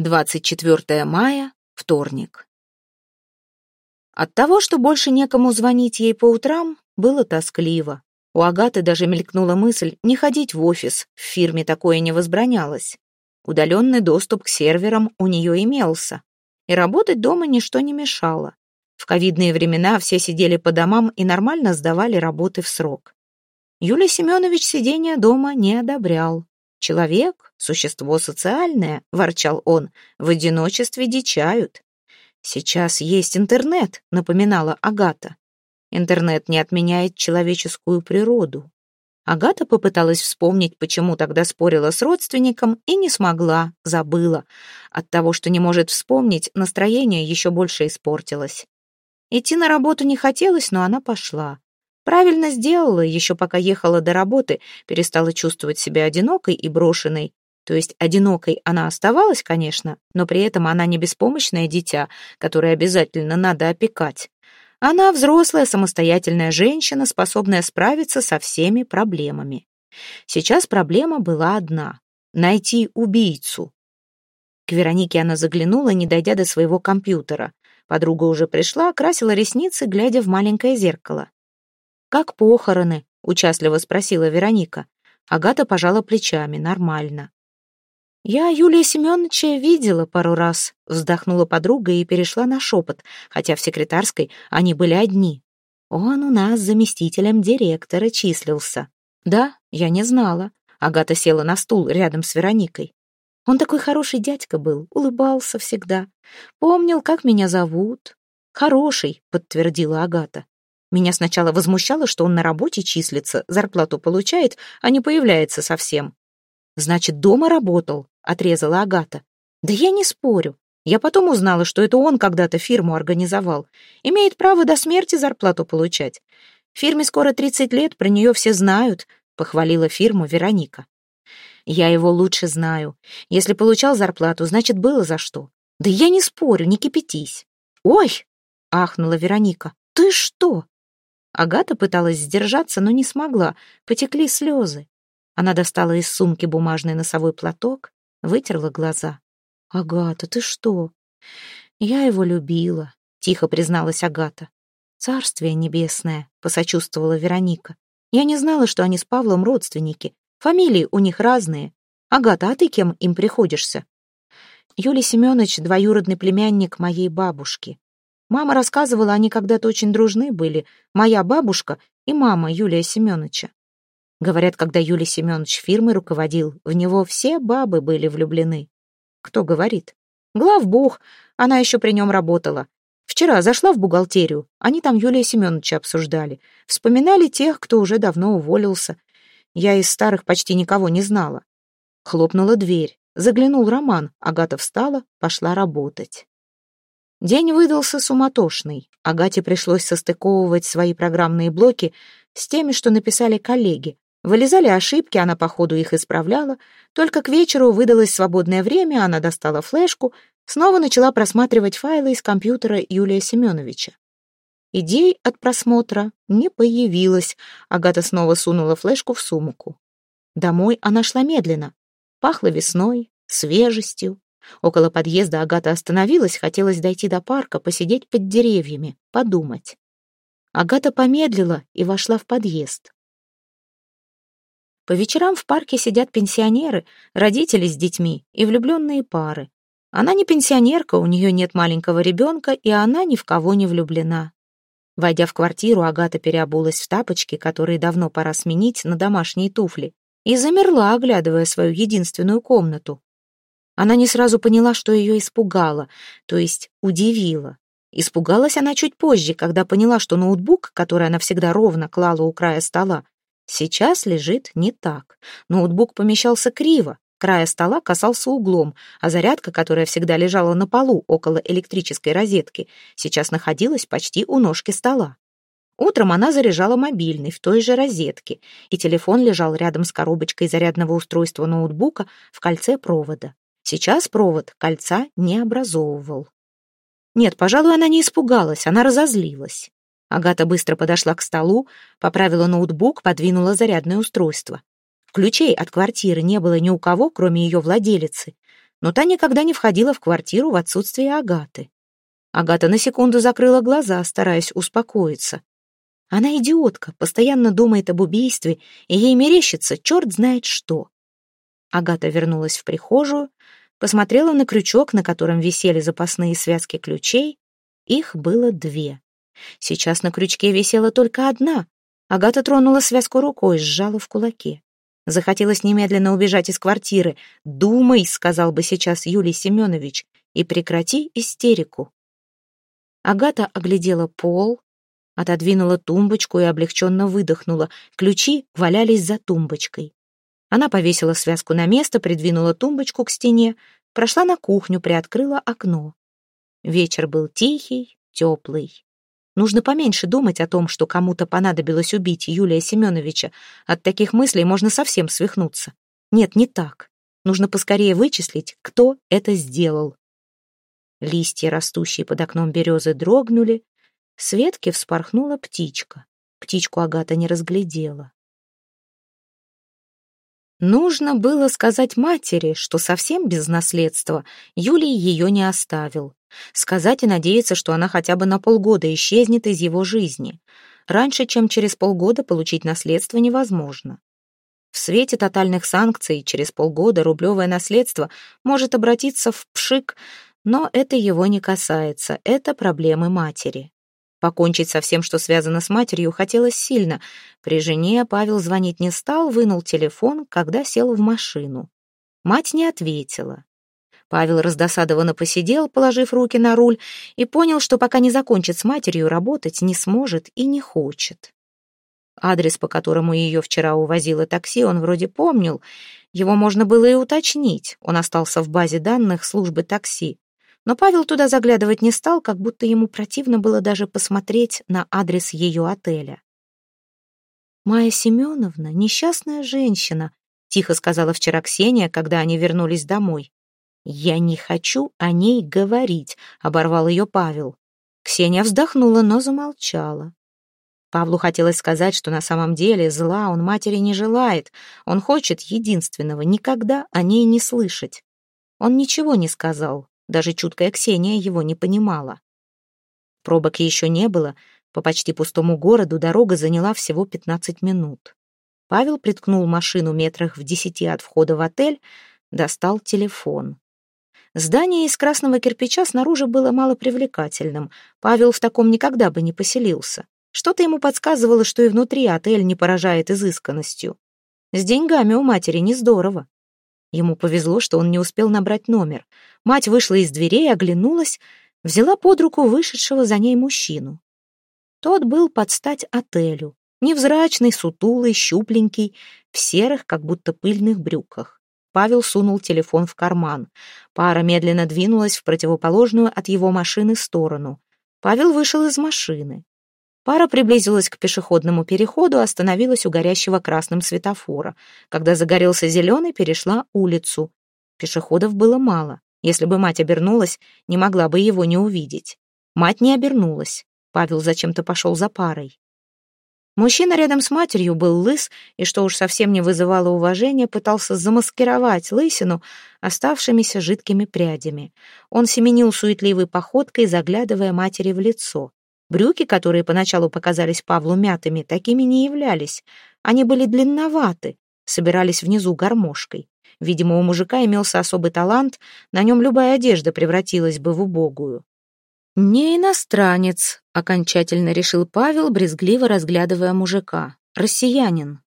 24 мая, вторник. От того, что больше некому звонить ей по утрам, было тоскливо. У Агаты даже мелькнула мысль не ходить в офис, в фирме такое не возбранялось. Удаленный доступ к серверам у нее имелся, и работать дома ничто не мешало. В ковидные времена все сидели по домам и нормально сдавали работы в срок. Юлий Семенович сидения дома не одобрял. «Человек — существо социальное», — ворчал он, — «в одиночестве дичают». «Сейчас есть интернет», — напоминала Агата. «Интернет не отменяет человеческую природу». Агата попыталась вспомнить, почему тогда спорила с родственником, и не смогла, забыла. От того, что не может вспомнить, настроение еще больше испортилось. Идти на работу не хотелось, но она пошла. Правильно сделала, еще пока ехала до работы, перестала чувствовать себя одинокой и брошенной. То есть одинокой она оставалась, конечно, но при этом она не беспомощное дитя, которое обязательно надо опекать. Она взрослая, самостоятельная женщина, способная справиться со всеми проблемами. Сейчас проблема была одна — найти убийцу. К Веронике она заглянула, не дойдя до своего компьютера. Подруга уже пришла, красила ресницы, глядя в маленькое зеркало. «Как похороны?» — участливо спросила Вероника. Агата пожала плечами. «Нормально». «Я Юлия Семеновича видела пару раз», — вздохнула подруга и перешла на шепот, хотя в секретарской они были одни. «Он у нас заместителем директора числился». «Да, я не знала». Агата села на стул рядом с Вероникой. «Он такой хороший дядька был, улыбался всегда. Помнил, как меня зовут». «Хороший», — подтвердила Агата. Меня сначала возмущало, что он на работе числится, зарплату получает, а не появляется совсем. «Значит, дома работал», — отрезала Агата. «Да я не спорю. Я потом узнала, что это он когда-то фирму организовал. Имеет право до смерти зарплату получать. Фирме скоро 30 лет, про нее все знают», — похвалила фирму Вероника. «Я его лучше знаю. Если получал зарплату, значит, было за что. Да я не спорю, не кипятись». «Ой!» — ахнула Вероника. «Ты что?» Агата пыталась сдержаться, но не смогла. Потекли слезы. Она достала из сумки бумажный носовой платок, вытерла глаза. «Агата, ты что?» «Я его любила», — тихо призналась Агата. «Царствие небесное», — посочувствовала Вероника. «Я не знала, что они с Павлом родственники. Фамилии у них разные. Агата, а ты кем им приходишься?» Юлий Семенович — двоюродный племянник моей бабушки. Мама рассказывала, они когда-то очень дружны были, моя бабушка и мама Юлия Семеновича. Говорят, когда Юлий Семенович фирмой руководил, в него все бабы были влюблены. Кто говорит? Главбух, она еще при нем работала. Вчера зашла в бухгалтерию, они там Юлия Семеновича обсуждали. Вспоминали тех, кто уже давно уволился. Я из старых почти никого не знала. Хлопнула дверь. Заглянул Роман. Агата встала, пошла работать. День выдался суматошный. Агате пришлось состыковывать свои программные блоки с теми, что написали коллеги. Вылезали ошибки, она по ходу их исправляла. Только к вечеру выдалось свободное время, она достала флешку, снова начала просматривать файлы из компьютера Юлия Семеновича. Идей от просмотра не появилось. Агата снова сунула флешку в сумку. Домой она шла медленно. Пахло весной, свежестью, Около подъезда Агата остановилась, хотелось дойти до парка, посидеть под деревьями, подумать. Агата помедлила и вошла в подъезд. По вечерам в парке сидят пенсионеры, родители с детьми и влюбленные пары. Она не пенсионерка, у нее нет маленького ребенка, и она ни в кого не влюблена. Войдя в квартиру, Агата переобулась в тапочки, которые давно пора сменить на домашние туфли, и замерла, оглядывая свою единственную комнату. Она не сразу поняла, что ее испугало, то есть удивило. Испугалась она чуть позже, когда поняла, что ноутбук, который она всегда ровно клала у края стола, сейчас лежит не так. Ноутбук помещался криво, края стола касался углом, а зарядка, которая всегда лежала на полу около электрической розетки, сейчас находилась почти у ножки стола. Утром она заряжала мобильный в той же розетке, и телефон лежал рядом с коробочкой зарядного устройства ноутбука в кольце провода. Сейчас провод кольца не образовывал. Нет, пожалуй, она не испугалась, она разозлилась. Агата быстро подошла к столу, поправила ноутбук, подвинула зарядное устройство. Ключей от квартиры не было ни у кого, кроме ее владелицы. но та никогда не входила в квартиру в отсутствие Агаты. Агата на секунду закрыла глаза, стараясь успокоиться. Она идиотка, постоянно думает об убийстве, и ей мерещится черт знает что. Агата вернулась в прихожую, посмотрела на крючок, на котором висели запасные связки ключей. Их было две. Сейчас на крючке висела только одна. Агата тронула связку рукой, сжала в кулаке. Захотелось немедленно убежать из квартиры. «Думай», — сказал бы сейчас Юлий Семенович, — «и прекрати истерику». Агата оглядела пол, отодвинула тумбочку и облегченно выдохнула. Ключи валялись за тумбочкой. Она повесила связку на место, придвинула тумбочку к стене, прошла на кухню, приоткрыла окно. Вечер был тихий, теплый. Нужно поменьше думать о том, что кому-то понадобилось убить Юлия Семеновича. От таких мыслей можно совсем свихнуться. Нет, не так. Нужно поскорее вычислить, кто это сделал. Листья, растущие под окном березы, дрогнули. С ветки вспорхнула птичка. Птичку Агата не разглядела. Нужно было сказать матери, что совсем без наследства Юлий ее не оставил. Сказать и надеяться, что она хотя бы на полгода исчезнет из его жизни. Раньше, чем через полгода, получить наследство невозможно. В свете тотальных санкций через полгода рублевое наследство может обратиться в пшик, но это его не касается, это проблемы матери. Покончить со всем, что связано с матерью, хотелось сильно. При жене Павел звонить не стал, вынул телефон, когда сел в машину. Мать не ответила. Павел раздосадованно посидел, положив руки на руль, и понял, что пока не закончит с матерью, работать не сможет и не хочет. Адрес, по которому ее вчера увозило такси, он вроде помнил. Его можно было и уточнить. Он остался в базе данных службы такси. Но Павел туда заглядывать не стал, как будто ему противно было даже посмотреть на адрес ее отеля. «Майя Семеновна — несчастная женщина», — тихо сказала вчера Ксения, когда они вернулись домой. «Я не хочу о ней говорить», — оборвал ее Павел. Ксения вздохнула, но замолчала. Павлу хотелось сказать, что на самом деле зла он матери не желает. Он хочет единственного, никогда о ней не слышать. Он ничего не сказал, даже чуткая Ксения его не понимала. Пробок еще не было, по почти пустому городу дорога заняла всего 15 минут. Павел приткнул машину метрах в десяти от входа в отель, достал телефон. Здание из красного кирпича снаружи было малопривлекательным. Павел в таком никогда бы не поселился. Что-то ему подсказывало, что и внутри отель не поражает изысканностью. С деньгами у матери не здорово. Ему повезло, что он не успел набрать номер. Мать вышла из дверей, оглянулась, взяла под руку вышедшего за ней мужчину. Тот был под стать отелю. Невзрачный, сутулый, щупленький, в серых, как будто пыльных брюках. Павел сунул телефон в карман. Пара медленно двинулась в противоположную от его машины сторону. Павел вышел из машины. Пара приблизилась к пешеходному переходу, остановилась у горящего красным светофора. Когда загорелся зеленый, перешла улицу. Пешеходов было мало. Если бы мать обернулась, не могла бы его не увидеть. Мать не обернулась. Павел зачем-то пошел за парой. Мужчина рядом с матерью был лыс и, что уж совсем не вызывало уважения, пытался замаскировать лысину оставшимися жидкими прядями. Он семенил суетливой походкой, заглядывая матери в лицо. Брюки, которые поначалу показались Павлу мятыми, такими не являлись. Они были длинноваты, собирались внизу гармошкой. Видимо, у мужика имелся особый талант, на нем любая одежда превратилась бы в убогую. «Не иностранец», — окончательно решил Павел, брезгливо разглядывая мужика. «Россиянин».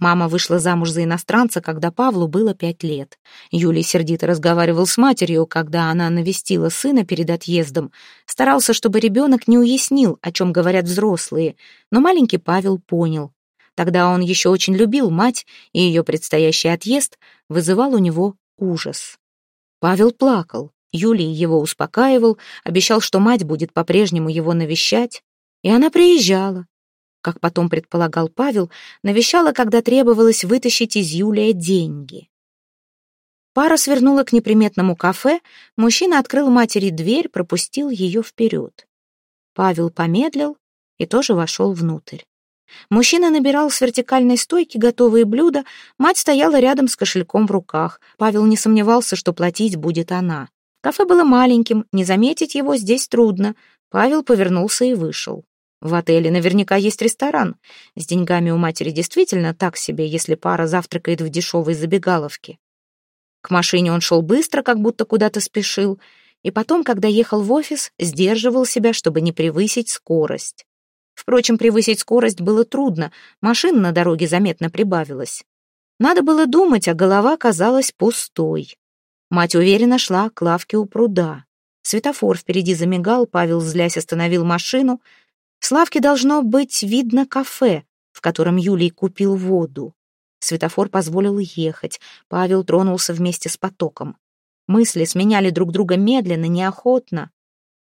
Мама вышла замуж за иностранца, когда Павлу было пять лет. Юлий сердито разговаривал с матерью, когда она навестила сына перед отъездом. Старался, чтобы ребенок не уяснил, о чем говорят взрослые, но маленький Павел понял. Тогда он еще очень любил мать, и ее предстоящий отъезд вызывал у него ужас. Павел плакал. Юлий его успокаивал, обещал, что мать будет по-прежнему его навещать, и она приезжала. Как потом предполагал Павел, навещала, когда требовалось вытащить из Юлия деньги. Пара свернула к неприметному кафе, мужчина открыл матери дверь, пропустил ее вперед. Павел помедлил и тоже вошел внутрь. Мужчина набирал с вертикальной стойки готовые блюда, мать стояла рядом с кошельком в руках. Павел не сомневался, что платить будет она. Кафе было маленьким, не заметить его здесь трудно. Павел повернулся и вышел. В отеле наверняка есть ресторан. С деньгами у матери действительно так себе, если пара завтракает в дешевой забегаловке. К машине он шел быстро, как будто куда-то спешил, и потом, когда ехал в офис, сдерживал себя, чтобы не превысить скорость. Впрочем, превысить скорость было трудно, машин на дороге заметно прибавилось. Надо было думать, а голова казалась пустой. Мать уверенно шла к лавке у пруда. Светофор впереди замигал, Павел, злясь, остановил машину. С лавки должно быть видно кафе, в котором Юлий купил воду. Светофор позволил ехать. Павел тронулся вместе с потоком. Мысли сменяли друг друга медленно, неохотно.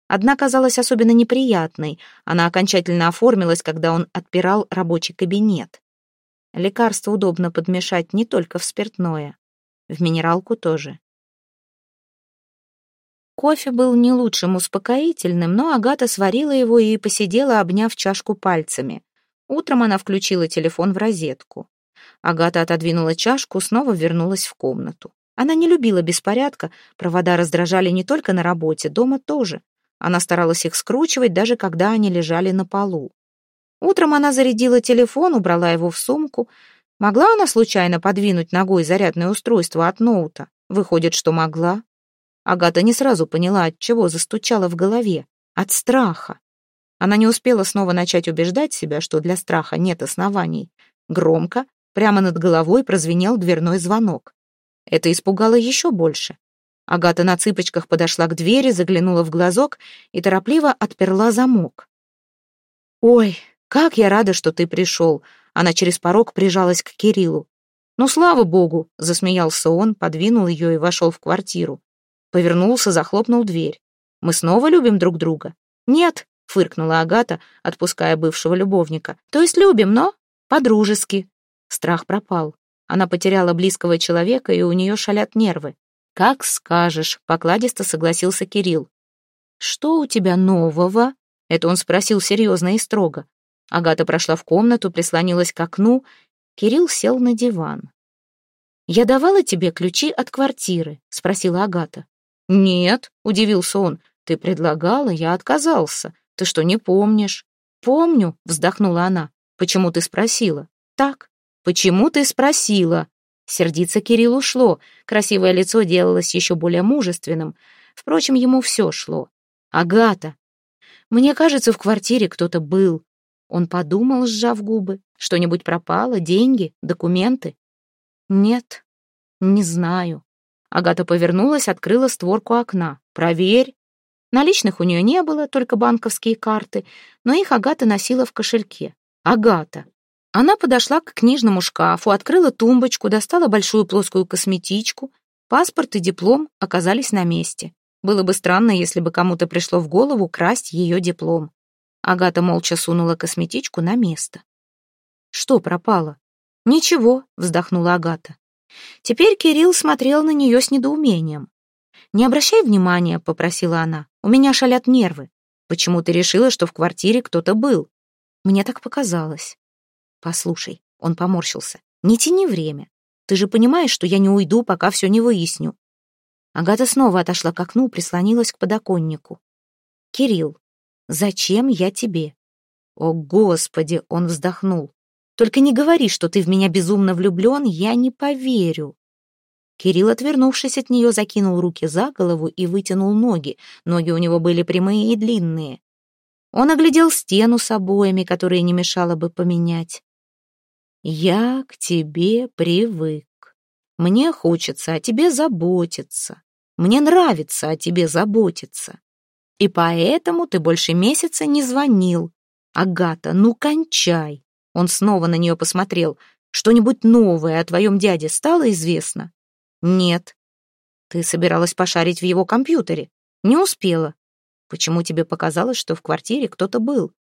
Одна казалась особенно неприятной. Она окончательно оформилась, когда он отпирал рабочий кабинет. Лекарство удобно подмешать не только в спиртное. В минералку тоже. Кофе был не лучшим успокоительным, но Агата сварила его и посидела, обняв чашку пальцами. Утром она включила телефон в розетку. Агата отодвинула чашку, снова вернулась в комнату. Она не любила беспорядка, провода раздражали не только на работе, дома тоже. Она старалась их скручивать, даже когда они лежали на полу. Утром она зарядила телефон, убрала его в сумку. Могла она случайно подвинуть ногой зарядное устройство от ноута? Выходит, что могла. Агата не сразу поняла, от чего застучала в голове. От страха. Она не успела снова начать убеждать себя, что для страха нет оснований. Громко, прямо над головой прозвенел дверной звонок. Это испугало еще больше. Агата на цыпочках подошла к двери, заглянула в глазок и торопливо отперла замок. «Ой, как я рада, что ты пришел!» Она через порог прижалась к Кириллу. «Ну, слава богу!» — засмеялся он, подвинул ее и вошел в квартиру. Повернулся, захлопнул дверь. «Мы снова любим друг друга?» «Нет», — фыркнула Агата, отпуская бывшего любовника. «То есть любим, но по-дружески». Страх пропал. Она потеряла близкого человека, и у нее шалят нервы. «Как скажешь», — покладисто согласился Кирилл. «Что у тебя нового?» — это он спросил серьезно и строго. Агата прошла в комнату, прислонилась к окну. Кирилл сел на диван. «Я давала тебе ключи от квартиры?» — спросила Агата. «Нет», — удивился он. «Ты предлагала, я отказался. Ты что, не помнишь?» «Помню», — вздохнула она. «Почему ты спросила?» «Так». «Почему ты спросила?» Сердиться Кириллу шло, красивое лицо делалось еще более мужественным. Впрочем, ему все шло. «Агата! Мне кажется, в квартире кто-то был». Он подумал, сжав губы. «Что-нибудь пропало? Деньги? Документы?» «Нет, не знаю». Агата повернулась, открыла створку окна. «Проверь». Наличных у нее не было, только банковские карты, но их Агата носила в кошельке. Агата. Она подошла к книжному шкафу, открыла тумбочку, достала большую плоскую косметичку. Паспорт и диплом оказались на месте. Было бы странно, если бы кому-то пришло в голову красть ее диплом. Агата молча сунула косметичку на место. «Что пропало?» «Ничего», — вздохнула Агата. Теперь Кирилл смотрел на нее с недоумением. «Не обращай внимания», — попросила она. «У меня шалят нервы. Почему ты решила, что в квартире кто-то был?» «Мне так показалось». «Послушай», — он поморщился, — «не тяни время. Ты же понимаешь, что я не уйду, пока все не выясню». Агата снова отошла к окну, прислонилась к подоконнику. «Кирилл, зачем я тебе?» «О, Господи!» — он вздохнул. «Только не говори, что ты в меня безумно влюблен, я не поверю». Кирилл, отвернувшись от нее, закинул руки за голову и вытянул ноги. Ноги у него были прямые и длинные. Он оглядел стену с обоями, которые не мешало бы поменять. Я к тебе привык. Мне хочется о тебе заботиться. Мне нравится о тебе заботиться. И поэтому ты больше месяца не звонил. Агата, ну кончай. Он снова на нее посмотрел. Что-нибудь новое о твоем дяде стало известно? Нет. Ты собиралась пошарить в его компьютере. Не успела. Почему тебе показалось, что в квартире кто-то был?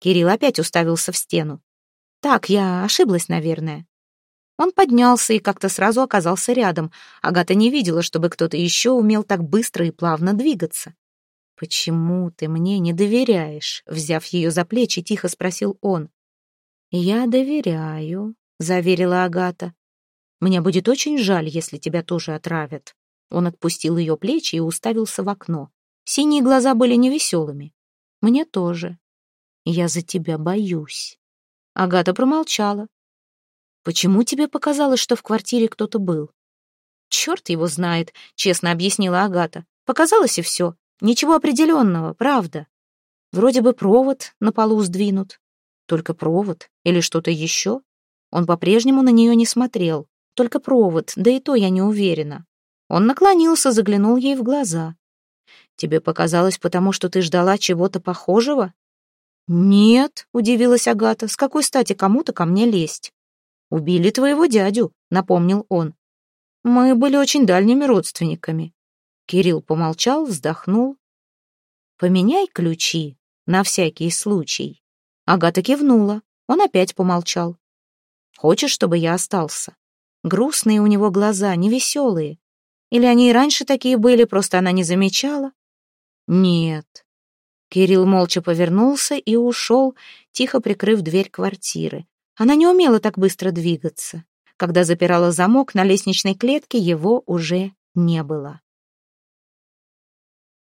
Кирилл опять уставился в стену. Так, я ошиблась, наверное. Он поднялся и как-то сразу оказался рядом. Агата не видела, чтобы кто-то еще умел так быстро и плавно двигаться. «Почему ты мне не доверяешь?» Взяв ее за плечи, тихо спросил он. «Я доверяю», — заверила Агата. «Мне будет очень жаль, если тебя тоже отравят». Он отпустил ее плечи и уставился в окно. Синие глаза были невеселыми. «Мне тоже. Я за тебя боюсь». Агата промолчала. «Почему тебе показалось, что в квартире кто-то был?» «Черт его знает», — честно объяснила Агата. «Показалось и все. Ничего определенного, правда. Вроде бы провод на полу сдвинут. Только провод или что-то еще? Он по-прежнему на нее не смотрел. Только провод, да и то я не уверена. Он наклонился, заглянул ей в глаза. «Тебе показалось, потому что ты ждала чего-то похожего?» «Нет», — удивилась Агата, — «с какой стати кому-то ко мне лезть?» «Убили твоего дядю», — напомнил он. «Мы были очень дальними родственниками». Кирилл помолчал, вздохнул. «Поменяй ключи, на всякий случай». Агата кивнула. Он опять помолчал. «Хочешь, чтобы я остался?» Грустные у него глаза, невеселые. Или они и раньше такие были, просто она не замечала? Нет. Кирилл молча повернулся и ушел, тихо прикрыв дверь квартиры. Она не умела так быстро двигаться. Когда запирала замок на лестничной клетке, его уже не было.